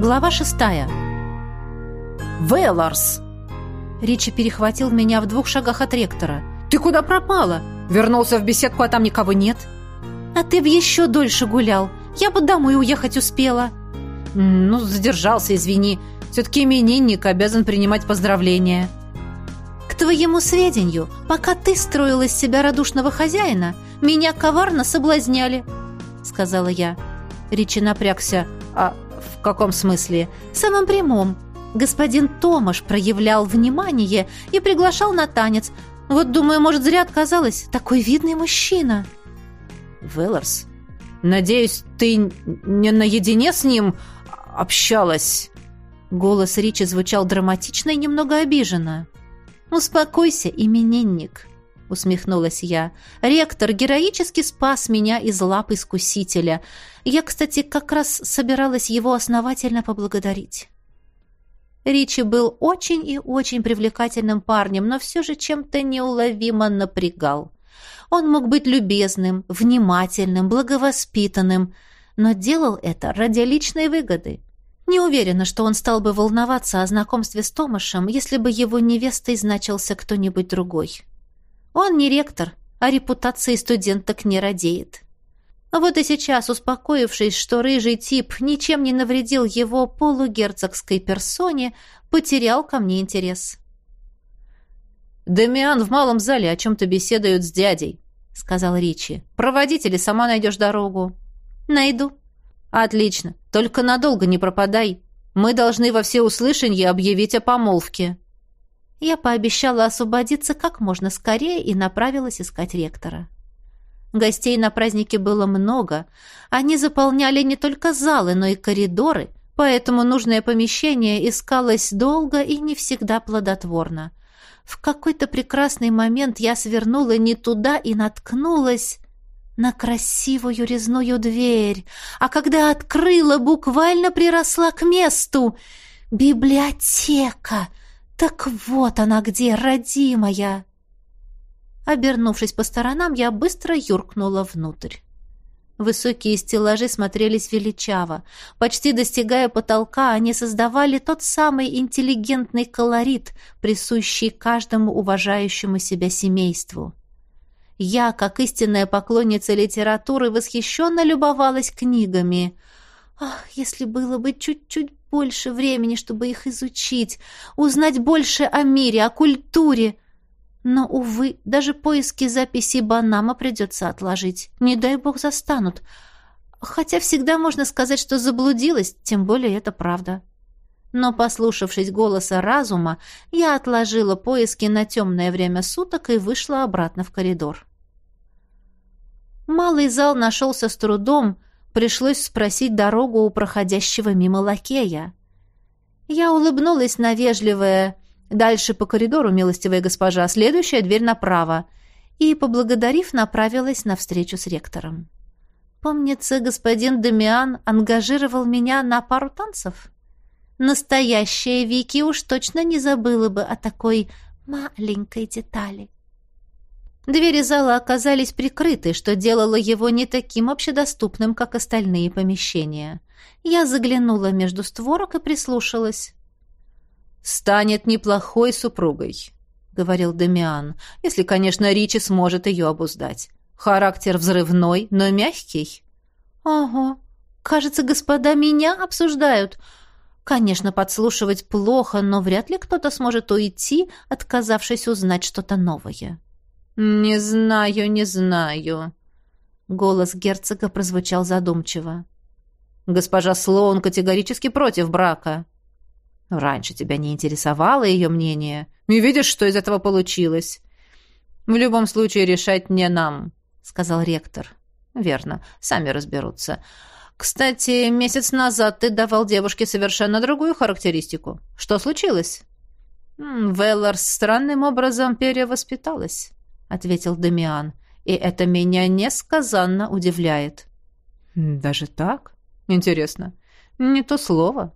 Глава шестая. «Велларс!» Ричи перехватил меня в двух шагах от ректора. «Ты куда пропала? Вернулся в беседку, а там никого нет?» «А ты б еще дольше гулял. Я бы домой уехать успела». «Ну, задержался, извини. Все-таки именинник обязан принимать поздравления». «К твоему сведению, пока ты строила из себя радушного хозяина, меня коварно соблазняли», — сказала я. Ричи напрягся. «А в каком смысле?» «В самом прямом. Господин Томаш проявлял внимание и приглашал на танец. Вот, думаю, может, зря отказалась. Такой видный мужчина». «Велларс, надеюсь, ты не наедине с ним общалась?» Голос Ричи звучал драматично и немного обиженно. «Успокойся, именинник», — усмехнулась я. «Ректор героически спас меня из лап искусителя. Я, кстати, как раз собиралась его основательно поблагодарить». Ричи был очень и очень привлекательным парнем, но все же чем-то неуловимо напрягал. Он мог быть любезным, внимательным, благовоспитанным, но делал это ради личной выгоды. Не уверена, что он стал бы волноваться о знакомстве с Томашем, если бы его невестой значился кто-нибудь другой. Он не ректор, а репутации студенток не радеет. Вот и сейчас, успокоившись, что рыжий тип ничем не навредил его полугерцогской персоне, потерял ко мне интерес. «Дамиан в малом зале о чем-то беседует с дядей», — сказал Ричи. «Проводить или сама найдешь дорогу?» «Найду», «Отлично. Только надолго не пропадай. Мы должны во всеуслышание объявить о помолвке». Я пообещала освободиться как можно скорее и направилась искать ректора. Гостей на празднике было много. Они заполняли не только залы, но и коридоры, поэтому нужное помещение искалось долго и не всегда плодотворно. В какой-то прекрасный момент я свернула не туда и наткнулась на красивую резную дверь, а когда открыла, буквально приросла к месту. Библиотека! Так вот она где, родимая! Обернувшись по сторонам, я быстро юркнула внутрь. Высокие стеллажи смотрелись величаво. Почти достигая потолка, они создавали тот самый интеллигентный колорит, присущий каждому уважающему себя семейству. Я, как истинная поклонница литературы, восхищенно любовалась книгами. Ах, если было бы чуть-чуть больше времени, чтобы их изучить, узнать больше о мире, о культуре. Но, увы, даже поиски записей Банама придется отложить. Не дай бог застанут. Хотя всегда можно сказать, что заблудилась, тем более это правда. Но, послушавшись голоса разума, я отложила поиски на темное время суток и вышла обратно в коридор. Малый зал нашелся с трудом, пришлось спросить дорогу у проходящего мимо лакея. Я улыбнулась на вежливое «Дальше по коридору, милостивая госпожа, следующая дверь направо», и, поблагодарив, направилась на встречу с ректором. Помнится, господин Дамиан ангажировал меня на пару танцев. Настоящая Вики уж точно не забыла бы о такой маленькой детали. Двери зала оказались прикрыты, что делало его не таким общедоступным, как остальные помещения. Я заглянула между створок и прислушалась. «Станет неплохой супругой», — говорил Демиан, «если, конечно, Ричи сможет ее обуздать. Характер взрывной, но мягкий». «Ого, кажется, господа меня обсуждают. Конечно, подслушивать плохо, но вряд ли кто-то сможет уйти, отказавшись узнать что-то новое». «Не знаю, не знаю». Голос герцога прозвучал задумчиво. «Госпожа Слоун категорически против брака». «Раньше тебя не интересовало ее мнение. И видишь, что из этого получилось?» «В любом случае решать не нам», — сказал ректор. «Верно, сами разберутся. Кстати, месяц назад ты давал девушке совершенно другую характеристику. Что случилось?» «Веллар странным образом перевоспиталась» ответил Дамиан. И это меня несказанно удивляет. Даже так? Интересно. Не то слово.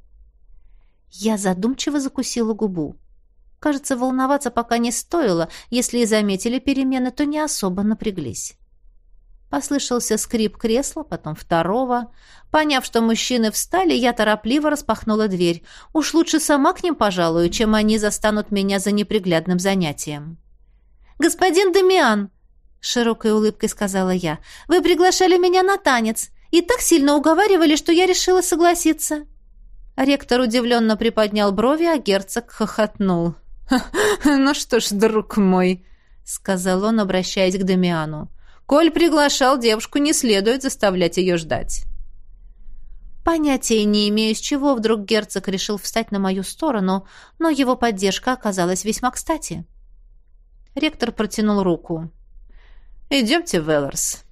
Я задумчиво закусила губу. Кажется, волноваться пока не стоило. Если и заметили перемены, то не особо напряглись. Послышался скрип кресла, потом второго. Поняв, что мужчины встали, я торопливо распахнула дверь. Уж лучше сама к ним пожалую, чем они застанут меня за неприглядным занятием. «Господин Демиан!» — широкой улыбкой сказала я. «Вы приглашали меня на танец и так сильно уговаривали, что я решила согласиться». Ректор удивленно приподнял брови, а герцог хохотнул. «Ну что ж, друг мой», — сказал он, обращаясь к Демиану. Коль приглашал девушку, не следует заставлять ее ждать. Понятия не имею, с чего вдруг герцог решил встать на мою сторону, но его поддержка оказалась весьма кстати. Ректор протянул руку. «Идемте, Велларс.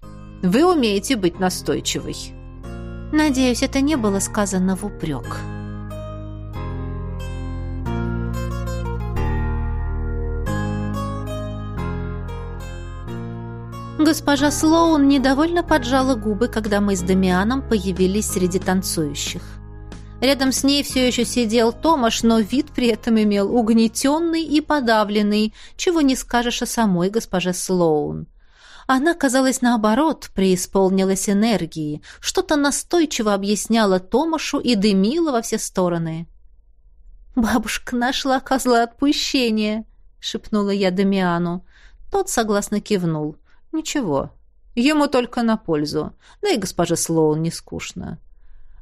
Вы умеете быть настойчивой». Надеюсь, это не было сказано в упрек. Госпожа Слоун недовольно поджала губы, когда мы с Дамианом появились среди танцующих. Рядом с ней все еще сидел Томаш, но вид при этом имел угнетенный и подавленный, чего не скажешь о самой госпоже Слоун. Она, казалось, наоборот, преисполнилась энергии, что-то настойчиво объясняла Томашу и дымила во все стороны. «Бабушка нашла козла отпущения», — шепнула я Дамиану. Тот согласно кивнул. Ничего, ему только на пользу. Да и госпоже Слоун не скучно.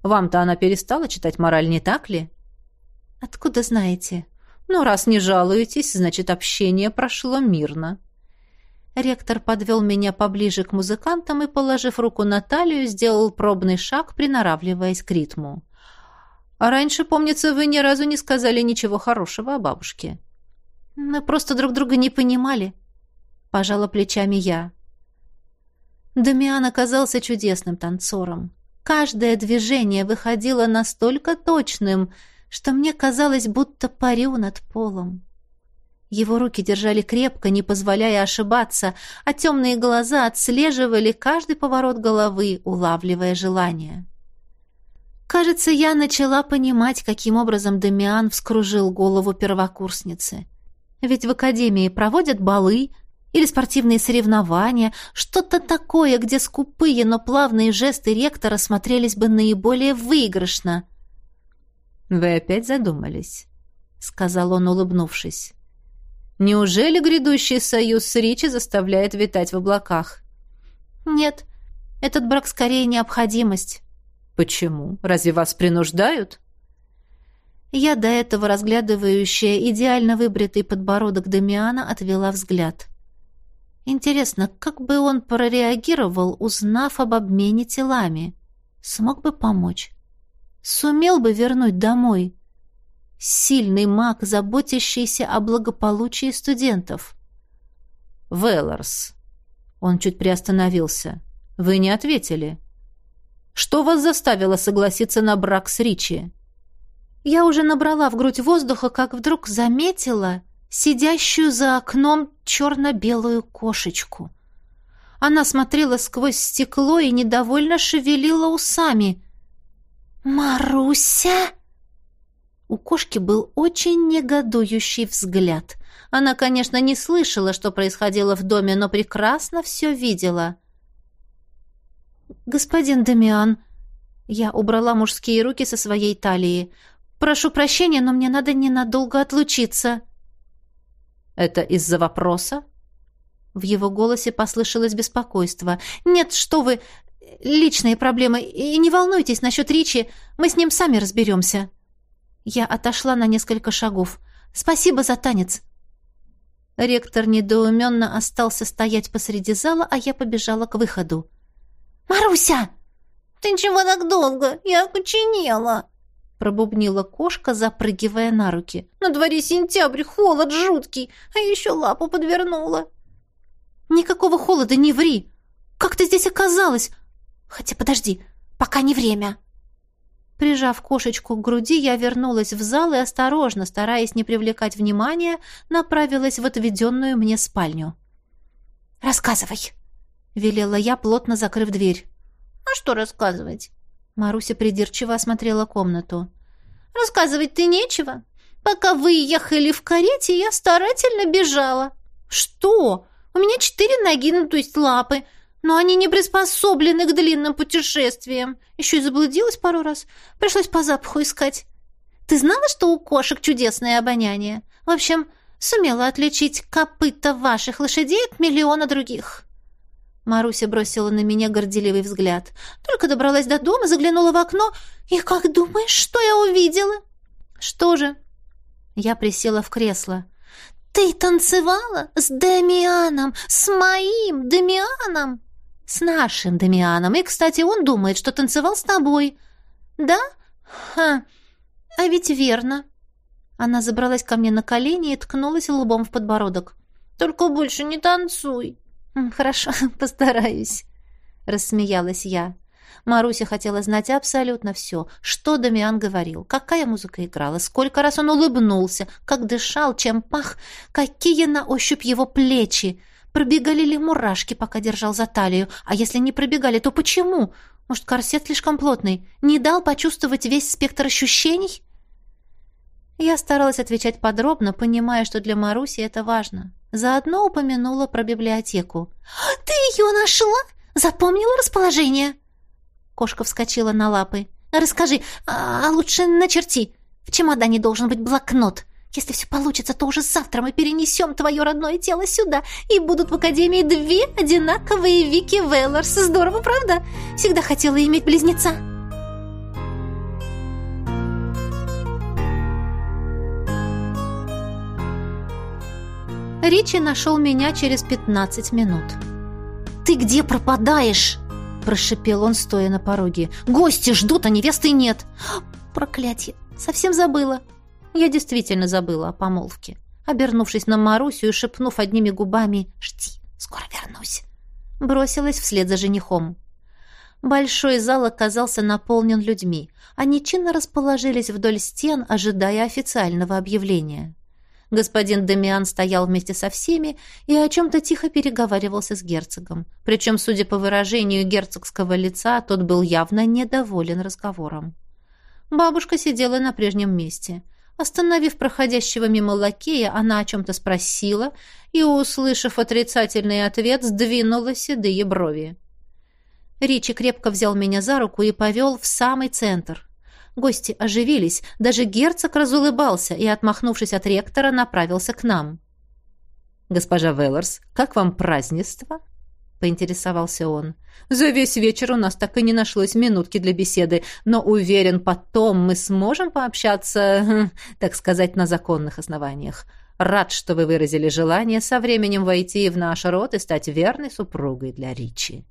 Вам-то она перестала читать мораль, не так ли? Откуда знаете? Ну, раз не жалуетесь, значит, общение прошло мирно. Ректор подвел меня поближе к музыкантам и, положив руку на талию, сделал пробный шаг, приноравливаясь к ритму. «А раньше, помнится, вы ни разу не сказали ничего хорошего о бабушке». «Мы просто друг друга не понимали», — пожала плечами я. Дамиан оказался чудесным танцором. Каждое движение выходило настолько точным, что мне казалось, будто парю над полом. Его руки держали крепко, не позволяя ошибаться, а темные глаза отслеживали каждый поворот головы, улавливая желание. Кажется, я начала понимать, каким образом Дамиан вскружил голову первокурсницы. Ведь в академии проводят балы, или спортивные соревнования, что-то такое, где скупые, но плавные жесты ректора смотрелись бы наиболее выигрышно. «Вы опять задумались?» — сказал он, улыбнувшись. «Неужели грядущий союз с Ричи заставляет витать в облаках?» «Нет, этот брак скорее необходимость». «Почему? Разве вас принуждают?» Я, до этого разглядывающая идеально выбритый подбородок Дамиана, отвела взгляд. Интересно, как бы он прореагировал, узнав об обмене телами? Смог бы помочь? Сумел бы вернуть домой? Сильный маг, заботящийся о благополучии студентов. Велларс. Он чуть приостановился. Вы не ответили. Что вас заставило согласиться на брак с Ричи? Я уже набрала в грудь воздуха, как вдруг заметила сидящую за окном черно-белую кошечку. Она смотрела сквозь стекло и недовольно шевелила усами. «Маруся!» У кошки был очень негодующий взгляд. Она, конечно, не слышала, что происходило в доме, но прекрасно все видела. «Господин Дамиан», я убрала мужские руки со своей талии. «Прошу прощения, но мне надо ненадолго отлучиться». Это из-за вопроса? В его голосе послышалось беспокойство. Нет, что вы, личные проблемы. И не волнуйтесь насчет Ричи, мы с ним сами разберемся. Я отошла на несколько шагов. Спасибо за танец. Ректор недоуменно остался стоять посреди зала, а я побежала к выходу. «Маруся!» «Ты чего так долго? Я окоченела!» Пробубнила кошка, запрыгивая на руки. «На дворе сентябрь, холод жуткий, а еще лапу подвернула». «Никакого холода, не ври! Как ты здесь оказалась? Хотя подожди, пока не время». Прижав кошечку к груди, я вернулась в зал и осторожно, стараясь не привлекать внимания, направилась в отведенную мне спальню. «Рассказывай», — велела я, плотно закрыв дверь. «А что рассказывать?» Маруся придирчиво осмотрела комнату. «Рассказывать ты нечего. Пока вы ехали в карете, я старательно бежала». «Что? У меня четыре ноги, ну то есть лапы. Но они не приспособлены к длинным путешествиям. Еще и заблудилась пару раз. Пришлось по запаху искать. Ты знала, что у кошек чудесное обоняние? В общем, сумела отличить копыта ваших лошадей от миллиона других». Маруся бросила на меня горделивый взгляд. Только добралась до дома, заглянула в окно, и как думаешь, что я увидела? Что же? Я присела в кресло. Ты танцевала с Демианом, с моим Демианом? С нашим Демианом. И, кстати, он думает, что танцевал с тобой. Да? Ха. А ведь верно. Она забралась ко мне на колени и ткнулась лбом в подбородок. Только больше не танцуй. «Хорошо, постараюсь», — рассмеялась я. Маруся хотела знать абсолютно все. Что Дамиан говорил, какая музыка играла, сколько раз он улыбнулся, как дышал, чем пах, какие на ощупь его плечи. Пробегали ли мурашки, пока держал за талию? А если не пробегали, то почему? Может, корсет слишком плотный? Не дал почувствовать весь спектр ощущений? Я старалась отвечать подробно, понимая, что для Маруси это важно. Заодно упомянула про библиотеку. «Ты ее нашла? Запомнила расположение?» Кошка вскочила на лапы. «Расскажи, а, а лучше начерти. В чемодане должен быть блокнот. Если все получится, то уже завтра мы перенесем твое родное тело сюда, и будут в Академии две одинаковые Вики Велларс. Здорово, правда? Всегда хотела иметь близнеца». Ричи нашел меня через пятнадцать минут. «Ты где пропадаешь?» – прошипел он, стоя на пороге. «Гости ждут, а невесты нет!» «Проклятье! Совсем забыла!» Я действительно забыла о помолвке. Обернувшись на Марусю и шепнув одними губами «Жди, скоро вернусь!» бросилась вслед за женихом. Большой зал оказался наполнен людьми. Они чинно расположились вдоль стен, ожидая официального объявления. Господин Демиан стоял вместе со всеми и о чем-то тихо переговаривался с герцогом. Причем, судя по выражению герцогского лица, тот был явно недоволен разговором. Бабушка сидела на прежнем месте. Остановив проходящего мимо лакея, она о чем-то спросила и, услышав отрицательный ответ, сдвинула седые брови. Ричи крепко взял меня за руку и повел в самый центр. Гости оживились, даже герцог разулыбался и, отмахнувшись от ректора, направился к нам. «Госпожа Велларс, как вам празднество?» — поинтересовался он. «За весь вечер у нас так и не нашлось минутки для беседы, но уверен, потом мы сможем пообщаться, так сказать, на законных основаниях. Рад, что вы выразили желание со временем войти в наш род и стать верной супругой для Ричи».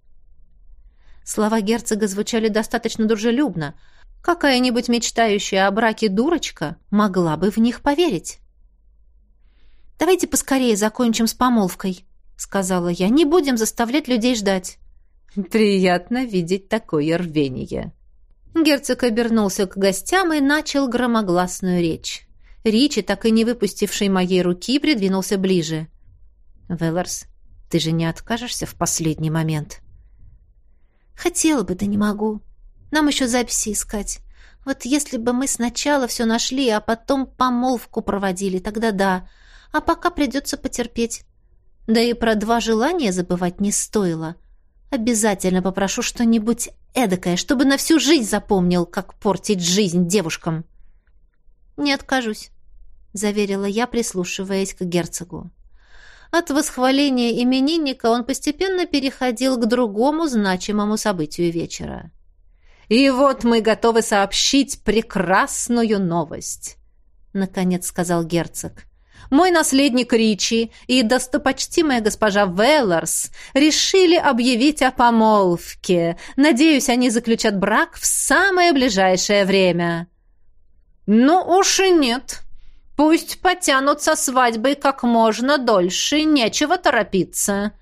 Слова герцога звучали достаточно дружелюбно, Какая-нибудь мечтающая о браке дурочка могла бы в них поверить. «Давайте поскорее закончим с помолвкой», — сказала я. «Не будем заставлять людей ждать». «Приятно видеть такое рвение». Герцог обернулся к гостям и начал громогласную речь. Ричи, так и не выпустивший моей руки, придвинулся ближе. «Велларс, ты же не откажешься в последний момент?» «Хотела бы, да не могу», нам еще записи искать. Вот если бы мы сначала все нашли, а потом помолвку проводили, тогда да. А пока придется потерпеть. Да и про два желания забывать не стоило. Обязательно попрошу что-нибудь эдакое, чтобы на всю жизнь запомнил, как портить жизнь девушкам. Не откажусь, заверила я, прислушиваясь к герцогу. От восхваления именинника он постепенно переходил к другому значимому событию вечера. И вот мы готовы сообщить прекрасную новость, наконец сказал герцог. Мой наследник Ричи и достопочтимая госпожа Велларс решили объявить о помолвке. Надеюсь, они заключат брак в самое ближайшее время. Ну уж и нет. Пусть потянутся свадьбой как можно дольше, нечего торопиться.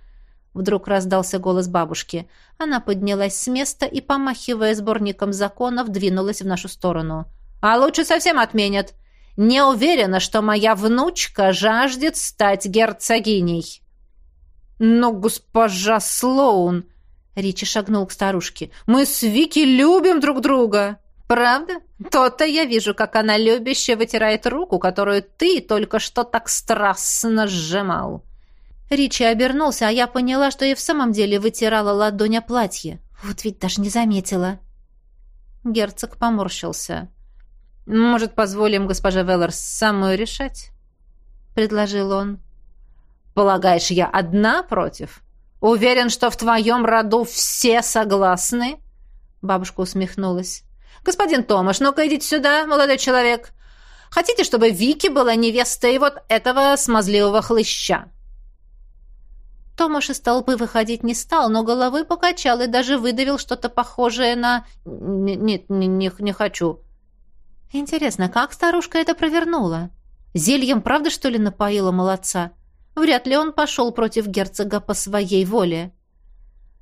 Вдруг раздался голос бабушки. Она поднялась с места и, помахивая сборником законов, двинулась в нашу сторону. «А лучше совсем отменят. Не уверена, что моя внучка жаждет стать герцогиней». «Но госпожа Слоун...» Ричи шагнул к старушке. «Мы с Вики любим друг друга!» «Правда? То-то я вижу, как она любяще вытирает руку, которую ты только что так страстно сжимал». Ричи обернулся, а я поняла, что и в самом деле вытирала ладонь о платье. Вот ведь даже не заметила. Герцог поморщился. «Может, позволим госпоже Веллерс самую решать?» — предложил он. «Полагаешь, я одна против? Уверен, что в твоем роду все согласны?» Бабушка усмехнулась. «Господин Томаш, ну-ка идите сюда, молодой человек. Хотите, чтобы Вики была невестой вот этого смазливого хлыща?» Томаш из толпы выходить не стал, но головой покачал и даже выдавил что-то похожее на «Нет, не, не, не хочу». Интересно, как старушка это провернула? Зельем правда, что ли, напоила молодца? Вряд ли он пошел против герцога по своей воле.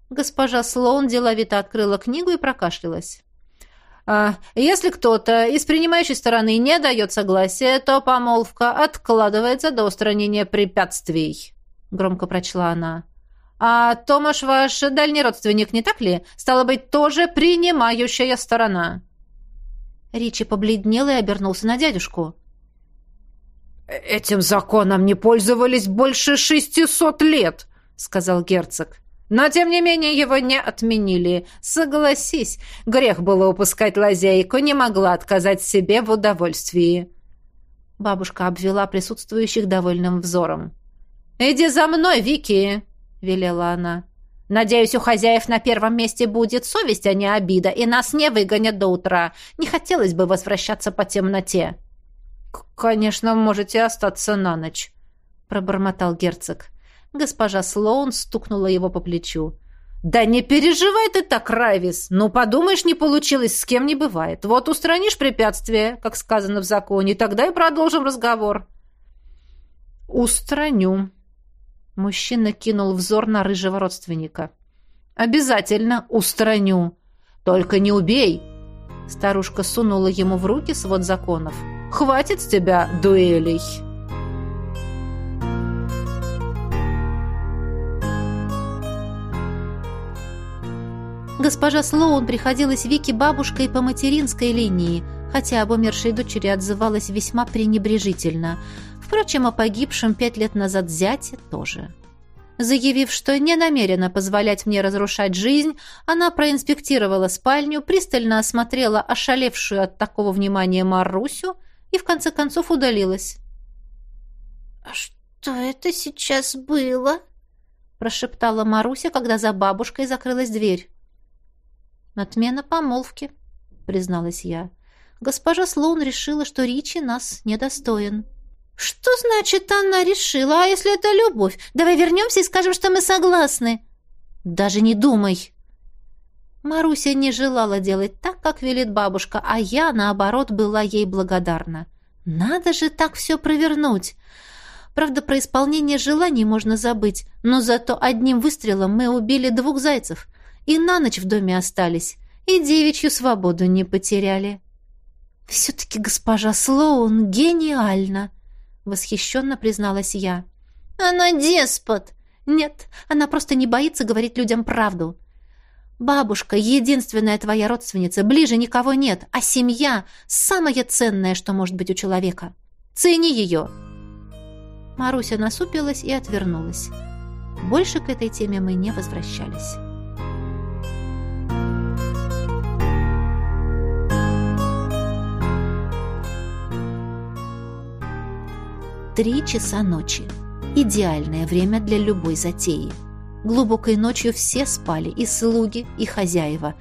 Госпожа Слоун деловито открыла книгу и прокашлялась. А, если кто-то из принимающей стороны не дает согласия, то помолвка откладывается до устранения препятствий громко прочла она. А Томаш ваш дальний родственник, не так ли? Стало быть, тоже принимающая сторона. Ричи побледнел и обернулся на дядюшку. «Этим законом не пользовались больше шестисот лет», — сказал герцог. «Но, тем не менее, его не отменили. Согласись, грех было упускать лазейку, не могла отказать себе в удовольствии». Бабушка обвела присутствующих довольным взором. «Иди за мной, Вики!» — велела она. «Надеюсь, у хозяев на первом месте будет совесть, а не обида, и нас не выгонят до утра. Не хотелось бы возвращаться по темноте». «Конечно, можете остаться на ночь», — пробормотал герцог. Госпожа Слоун стукнула его по плечу. «Да не переживай ты так, Райвис! Ну, подумаешь, не получилось, с кем не бывает. Вот устранишь препятствие, как сказано в законе, тогда и продолжим разговор». «Устраню», Мужчина кинул взор на рыжего родственника. «Обязательно устраню. Только не убей!» Старушка сунула ему в руки свод законов. «Хватит с тебя дуэлей!» Госпожа Слоун приходилась Вике бабушкой по материнской линии, хотя об умершей дочери отзывалась весьма пренебрежительно – Впрочем, о погибшем пять лет назад зяте тоже. Заявив, что не намерена позволять мне разрушать жизнь, она проинспектировала спальню, пристально осмотрела ошалевшую от такого внимания Марусю и в конце концов удалилась. «А что это сейчас было?» прошептала Маруся, когда за бабушкой закрылась дверь. «Отмена помолвки», — призналась я. «Госпожа Слоун решила, что Ричи нас недостоин». «Что значит она решила? А если это любовь? Давай вернемся и скажем, что мы согласны». «Даже не думай». Маруся не желала делать так, как велит бабушка, а я, наоборот, была ей благодарна. «Надо же так все провернуть!» Правда, про исполнение желаний можно забыть, но зато одним выстрелом мы убили двух зайцев и на ночь в доме остались, и девичью свободу не потеряли. Все-таки госпожа Слоун гениальна восхищенно призналась я. «Она деспот!» «Нет, она просто не боится говорить людям правду. Бабушка — единственная твоя родственница, ближе никого нет, а семья — самое ценное, что может быть у человека. Цени ее!» Маруся насупилась и отвернулась. Больше к этой теме мы не возвращались. Три часа ночи. Идеальное время для любой затеи. Глубокой ночью все спали, и слуги, и хозяева.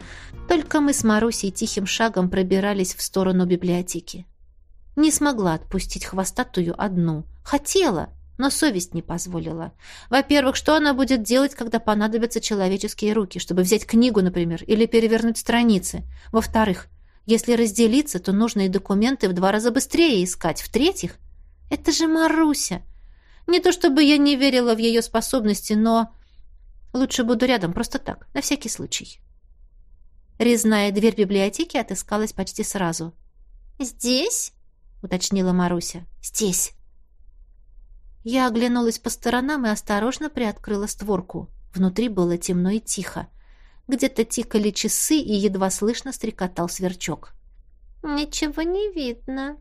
Только мы с Марусей тихим шагом пробирались в сторону библиотеки. Не смогла отпустить хвостатую одну. Хотела, но совесть не позволила. Во-первых, что она будет делать, когда понадобятся человеческие руки, чтобы взять книгу, например, или перевернуть страницы? Во-вторых, если разделиться, то нужно и документы в два раза быстрее искать. В-третьих, это же Маруся. Не то чтобы я не верила в ее способности, но лучше буду рядом, просто так, на всякий случай. Резная дверь библиотеки отыскалась почти сразу. «Здесь?» — уточнила Маруся. «Здесь». Я оглянулась по сторонам и осторожно приоткрыла створку. Внутри было темно и тихо. Где-то тикали часы и едва слышно стрекотал сверчок. «Ничего не видно»,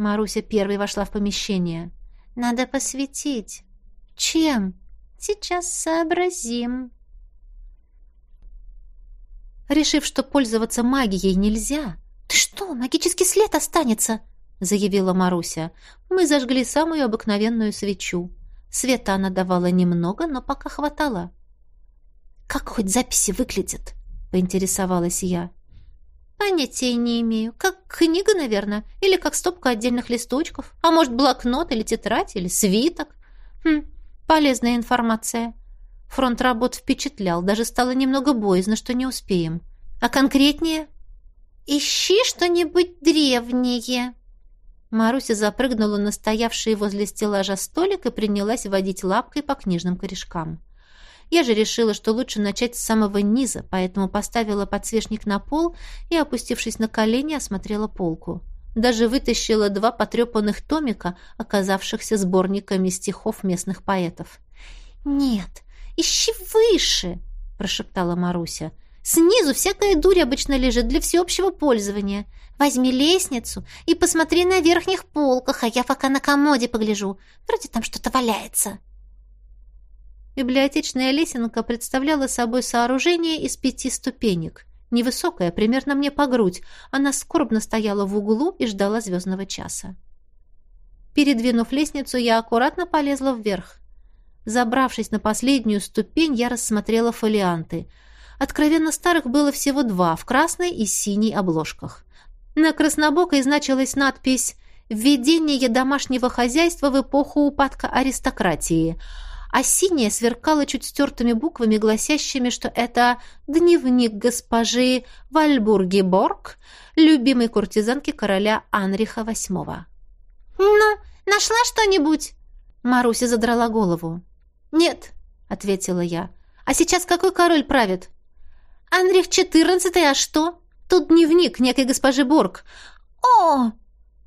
Маруся первой вошла в помещение. «Надо посветить». Чем? Сейчас сообразим. Решив, что пользоваться магией нельзя. «Ты что, магический след останется?» — заявила Маруся. Мы зажгли самую обыкновенную свечу. Света она давала немного, но пока хватало. «Как хоть записи выглядят?» — поинтересовалась я. «Понятия не имею. Как книга, наверное. Или как стопка отдельных листочков. А может, блокнот или тетрадь, или свиток. Хм, полезная информация. Фронт работ впечатлял. Даже стало немного боязно, что не успеем. А конкретнее?» «Ищи что-нибудь древнее», Маруся запрыгнула на стоявший возле стеллажа столик и принялась водить лапкой по книжным корешкам. Я же решила, что лучше начать с самого низа, поэтому поставила подсвечник на пол и, опустившись на колени, осмотрела полку. Даже вытащила два потрепанных томика, оказавшихся сборниками стихов местных поэтов. «Нет, ищи выше!» – прошептала Маруся. «Снизу всякая дурь обычно лежит для всеобщего пользования. Возьми лестницу и посмотри на верхних полках, а я пока на комоде погляжу. Вроде там что-то валяется». Библиотечная лесенка представляла собой сооружение из пяти ступенек. Невысокая, примерно мне по грудь, она скорбно стояла в углу и ждала звездного часа. Передвинув лестницу, я аккуратно полезла вверх. Забравшись на последнюю ступень, я рассмотрела фолианты. Откровенно старых было всего два, в красной и синей обложках. На краснобокой значилась надпись «Введение домашнего хозяйства в эпоху упадка аристократии», а синяя сверкала чуть стертыми буквами, гласящими, что это дневник госпожи Вальбурги Борг, любимой куртизанки короля Анриха VIII. «Ну, нашла что-нибудь?» Маруся задрала голову. «Нет», — ответила я. «А сейчас какой король правит?» «Анрих XIV, а что?» Тут дневник некой госпожи Борг. О!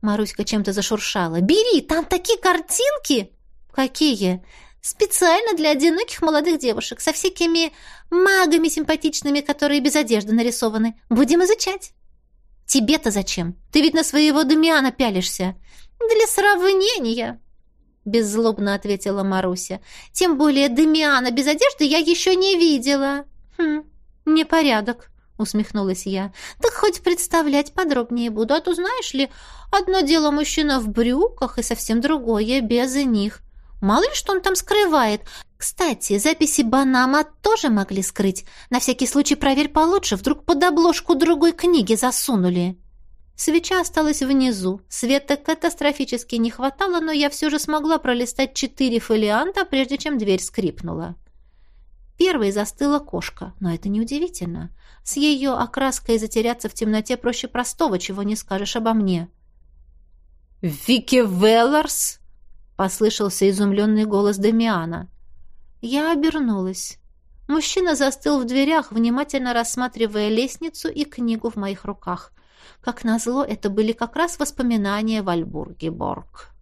Маруська чем-то зашуршала. Бери, там такие картинки. Какие? Специально для одиноких молодых девушек, со всякими магами симпатичными, которые без одежды нарисованы. Будем изучать. Тебе-то зачем? Ты ведь на своего Дамиана пялишься. Для сравнения, беззлобно ответила Маруся. Тем более Дамиана без одежды я еще не видела. Хм, непорядок усмехнулась я. Так хоть представлять подробнее буду, а то знаешь ли, одно дело мужчина в брюках и совсем другое без них. Мало ли что он там скрывает. Кстати, записи Банама тоже могли скрыть. На всякий случай проверь получше, вдруг под обложку другой книги засунули. Свеча осталась внизу. Света катастрофически не хватало, но я все же смогла пролистать четыре фолианта, прежде чем дверь скрипнула. Первой застыла кошка, но это неудивительно. С ее окраской затеряться в темноте проще простого, чего не скажешь обо мне. «Вики Велларс?» — послышался изумленный голос Демиана. Я обернулась. Мужчина застыл в дверях, внимательно рассматривая лестницу и книгу в моих руках. Как назло, это были как раз воспоминания Вальбурги Борг.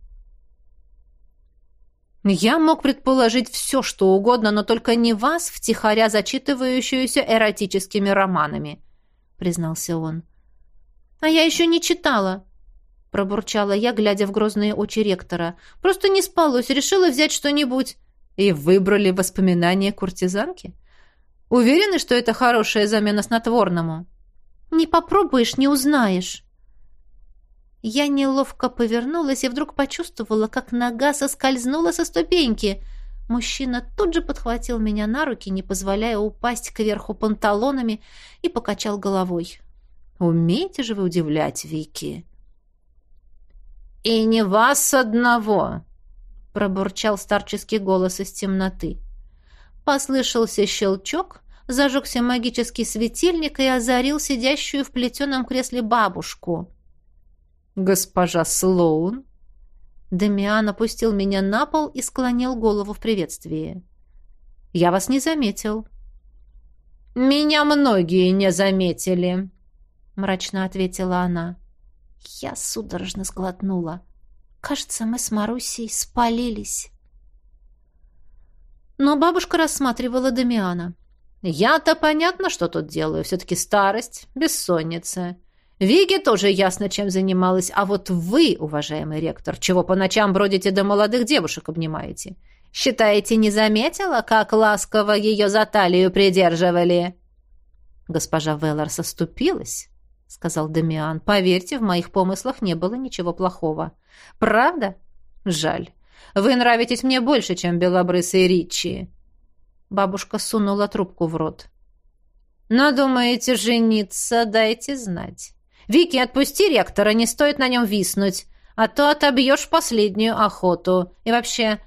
Я мог предположить все, что угодно, но только не вас, втихаря зачитывающуюся эротическими романами, признался он. А я еще не читала, пробурчала я, глядя в грозные очи ректора. Просто не спалось, решила взять что-нибудь. И выбрали воспоминания куртизанки? Уверены, что это хорошая замена снотворному? Не попробуешь, не узнаешь. Я неловко повернулась и вдруг почувствовала, как нога соскользнула со ступеньки. Мужчина тут же подхватил меня на руки, не позволяя упасть кверху панталонами, и покачал головой. «Умеете же вы удивлять, Вики?» «И не вас одного!» — пробурчал старческий голос из темноты. Послышался щелчок, зажегся магический светильник и озарил сидящую в плетеном кресле бабушку. «Госпожа Слоун?» Демиан опустил меня на пол и склонил голову в приветствии. «Я вас не заметил». «Меня многие не заметили», — мрачно ответила она. Я судорожно сглотнула. Кажется, мы с Марусей спалились. Но бабушка рассматривала Дамиана. «Я-то понятно, что тут делаю. Все-таки старость, бессонница. Виги тоже ясно, чем занималась, а вот вы, уважаемый ректор, чего по ночам бродите до молодых девушек обнимаете? Считаете, не заметила, как ласково ее за талию придерживали?» Госпожа Веллар соступилась, — сказал Дамиан. «Поверьте, в моих помыслах не было ничего плохого». «Правда? Жаль. Вы нравитесь мне больше, чем белобрысый Ричи». Бабушка сунула трубку в рот. «Но думаете жениться, дайте знать. Вики, отпусти ректора, не стоит на нем виснуть, а то отобьешь последнюю охоту. И вообще,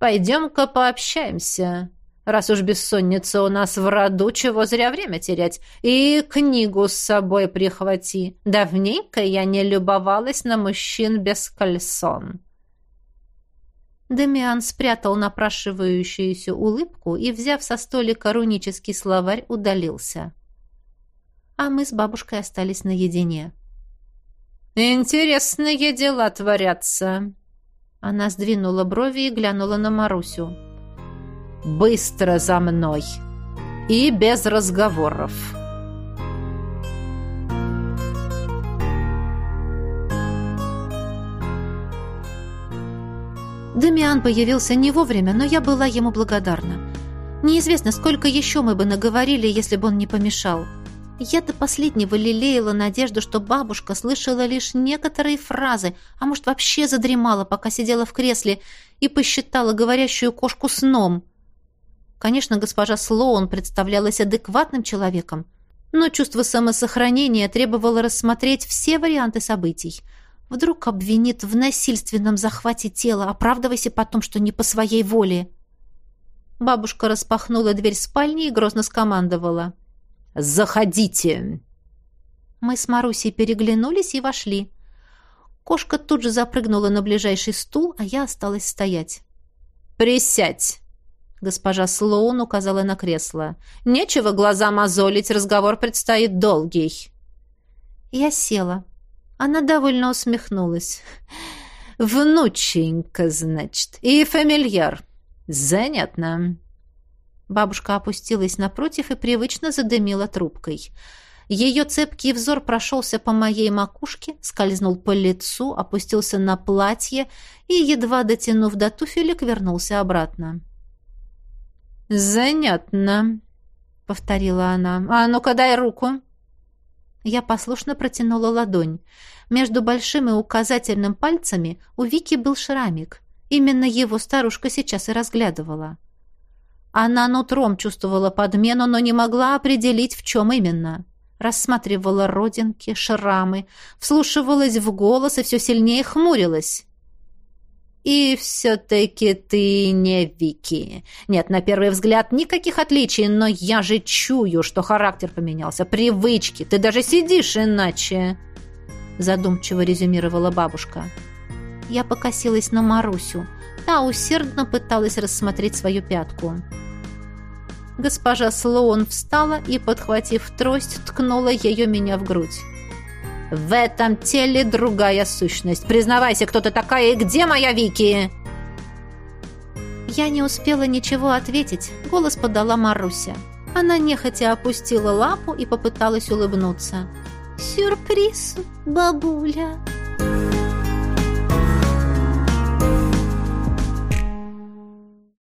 пойдем-ка пообщаемся». Раз уж бессонница у нас в роду, чего зря время терять. И книгу с собой прихвати. Давненько я не любовалась на мужчин без кальсон». Демиан спрятал напрашивающуюся улыбку и, взяв со столика рунический словарь, удалился. А мы с бабушкой остались наедине. «Интересные дела творятся». Она сдвинула брови и глянула на Марусю. Быстро за мной. И без разговоров. Дамиан появился не вовремя, но я была ему благодарна. Неизвестно, сколько еще мы бы наговорили, если бы он не помешал. Я до последнего лелеяла надежду, что бабушка слышала лишь некоторые фразы, а может, вообще задремала, пока сидела в кресле и посчитала говорящую кошку сном. Конечно, госпожа Слоун представлялась адекватным человеком, но чувство самосохранения требовало рассмотреть все варианты событий. Вдруг обвинит в насильственном захвате тела, оправдывайся потом, что не по своей воле. Бабушка распахнула дверь спальни и грозно скомандовала. «Заходите!» Мы с Марусей переглянулись и вошли. Кошка тут же запрыгнула на ближайший стул, а я осталась стоять. «Присядь!» Госпожа Слоун указала на кресло. «Нечего глаза мозолить, разговор предстоит долгий». Я села. Она довольно усмехнулась. «Внученька, значит, и фамильяр. Занятно». Бабушка опустилась напротив и привычно задымила трубкой. Ее цепкий взор прошелся по моей макушке, скользнул по лицу, опустился на платье и, едва дотянув до туфелек, вернулся обратно. «Занятно», — повторила она. «А ну-ка дай руку». Я послушно протянула ладонь. Между большим и указательным пальцами у Вики был шрамик. Именно его старушка сейчас и разглядывала. Она нутром чувствовала подмену, но не могла определить, в чем именно. Рассматривала родинки, шрамы, вслушивалась в голос и все сильнее хмурилась. И все-таки ты не Вики. Нет, на первый взгляд никаких отличий, но я же чую, что характер поменялся, привычки. Ты даже сидишь иначе. Задумчиво резюмировала бабушка. Я покосилась на Марусю. Та усердно пыталась рассмотреть свою пятку. Госпожа Слоун встала и, подхватив трость, ткнула ее меня в грудь. В этом теле другая сущность. Признавайся, кто ты такая и где моя Вики?» Я не успела ничего ответить. Голос подала Маруся. Она нехотя опустила лапу и попыталась улыбнуться. «Сюрприз, бабуля!»